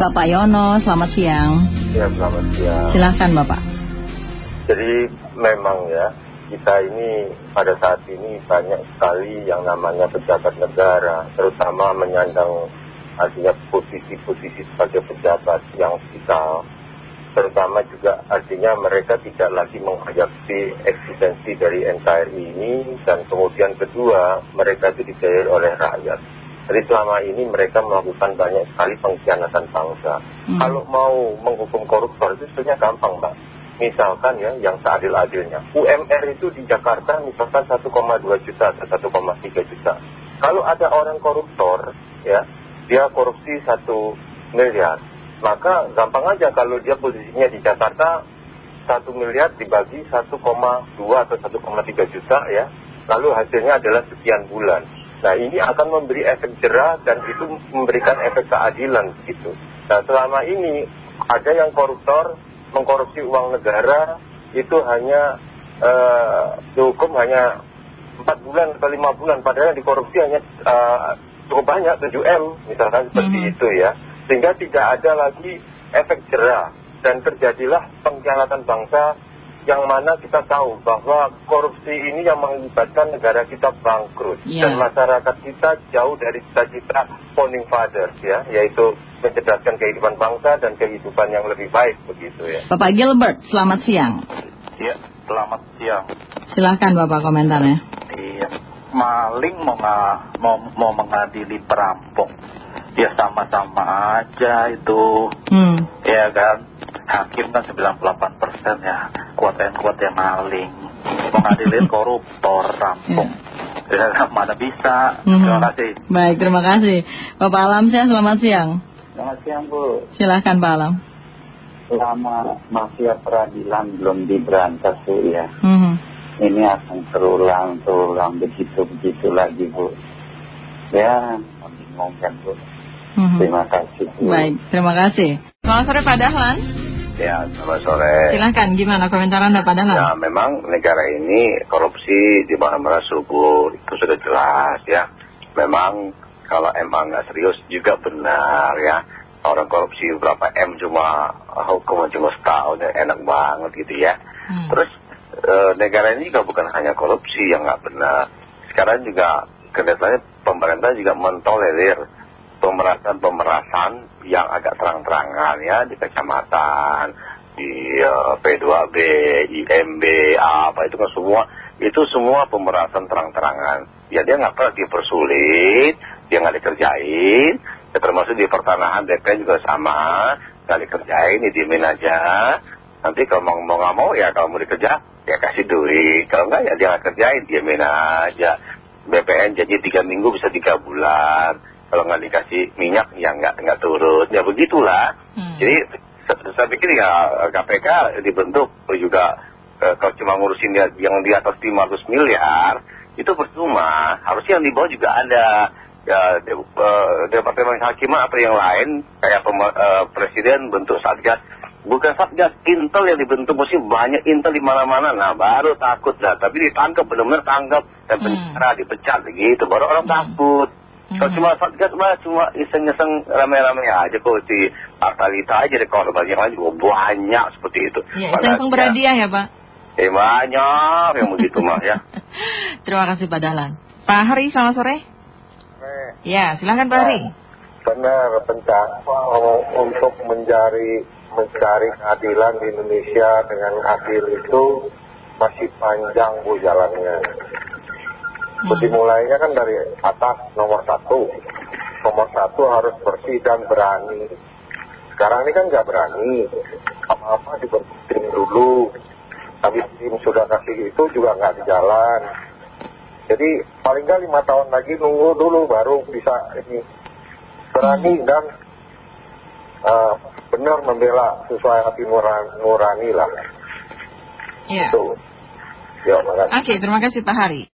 Bapak Yono, selamat siang. Ya, selamat siang. Silahkan Bapak. Jadi memang ya, kita ini pada saat ini banyak sekali yang namanya pejabat negara, terutama menyandang artinya posisi-posisi sebagai pejabat yang vital. Terutama juga artinya mereka tidak lagi menghadapi eksistensi dari NKRI ini dan kemudian kedua mereka itu dibayar oleh rakyat. Jadi selama ini mereka melakukan banyak sekali pengkhianatan bangsa. Kalau mau menghukum koruptor itu sebenarnya gampang Mbak. Misalkan ya yang seadil-adilnya. UMR itu di Jakarta misalkan 1,2 juta atau 1,3 juta. Kalau ada orang koruptor ya, dia korupsi 1 miliar. Maka gampang aja kalau dia posisinya di Jakarta 1 miliar dibagi 1,2 atau 1,3 juta ya. Lalu hasilnya adalah sekian bulan. Nah ini akan memberi efek jerah dan itu memberikan efek keadilan begitu. Nah selama ini ada yang koruptor mengkorupsi uang negara itu hanya uh, dihukum hanya 4 bulan atau 5 bulan padahal yang dikorupsi hanya uh, cukup banyak 7M misalkan seperti -hmm. itu ya. Sehingga tidak ada lagi efek jerah dan terjadilah pengkhianatan bangsa yang mana kita tahu bahwa korupsi ini yang mengakibatkan negara kita bangkrut yeah. dan masyarakat kita jauh dari cita-cita founding fathers ya yaitu mencerdaskan kehidupan bangsa dan kehidupan yang lebih baik begitu ya. Bapak Gilbert, selamat siang. Iya, selamat siang. Silahkan Bapak komentarnya. Iya, maling mau, mau, mau mengadili perampok, ya sama-sama aja itu. Hmm. Ya kan, hakim kan 98 persen ya. Kuat yang kuat yang maling. Mengadilin koruptor rampung. Yeah. ya mana bisa. -hmm. terima kasih. Baik terima kasih. Bapak Alam saya selamat siang. Selamat siang Bu. Silahkan Pak Alam. Selama mafia peradilan belum diberantas Bu ya. -hmm. ini akan terulang terulang begitu begitu lagi Bu. Ya membingungkan Bu. -hmm. terima kasih Bu. baik terima kasih. Selamat sore Pak Dahlan Ya, selamat sore. Silahkan, gimana komentar Anda Pak Dahlan? Ya, memang negara ini korupsi di mana-mana subur, itu sudah jelas ya. Memang kalau emang nggak serius juga benar ya. Orang korupsi berapa M cuma hukuman cuma setahun, ya, enak banget gitu ya. Hmm. Terus e, negara ini juga bukan hanya korupsi yang nggak benar. Sekarang juga kelihatannya pemerintah juga mentolerir pemerasan-pemerasan yang agak terang-terangan ya di kecamatan, di uh, P2B, IMB, apa itu kan semua itu semua pemerasan terang-terangan. Ya dia nggak pernah dipersulit, dia nggak dikerjain, ya termasuk di pertanahan DP juga sama, nggak dikerjain, diemin aja. Nanti kalau mau mau nggak mau ya kalau mau dikerja ya kasih duit, kalau nggak ya dia nggak kerjain, diemin aja. BPN jadi tiga minggu bisa tiga bulan kalau nggak dikasih minyak ya nggak nggak turun. Ya begitulah. Hmm. jadi saya pikir ya KPK dibentuk juga eh, kalau cuma ngurusin yang di atas 500 miliar itu percuma. Harusnya yang di bawah juga ada. Ya de, uh, departemen hakiman atau yang lain kayak uh, presiden bentuk satgas. Bukan satgas intel yang dibentuk mesti banyak intel di mana-mana. Nah baru takut lah. Tapi ditangkap benar-benar tangkap dan penjara hmm. dipecat gitu baru orang hmm. takut kalau hmm. cuma satgas mah cuma iseng-iseng rame-rame aja kok di Artalita aja deh kalau yang lain juga banyak seperti itu. Iya, iseng-iseng berhadiah ya Pak? Eh banyak yang begitu mah ya. Terima kasih Pak Dahlan. Pak Hari, selamat sore. Sore. Ya, silahkan Pak Hari. Benar, pencak untuk mencari mencari keadilan di Indonesia dengan adil itu masih panjang bu jalannya. Hmm. Dimulainya kan dari atas nomor satu. Nomor satu harus bersih dan berani. Sekarang ini kan nggak berani. Apa-apa dibentuk dulu. Tapi tim sudah kasih itu juga nggak di jalan. Jadi paling nggak lima tahun lagi nunggu dulu baru bisa ini berani hmm. dan uh, benar membela sesuai hati nurani, nurani lah. Iya. Itu. Ya, Oke, terima kasih Pak Hari.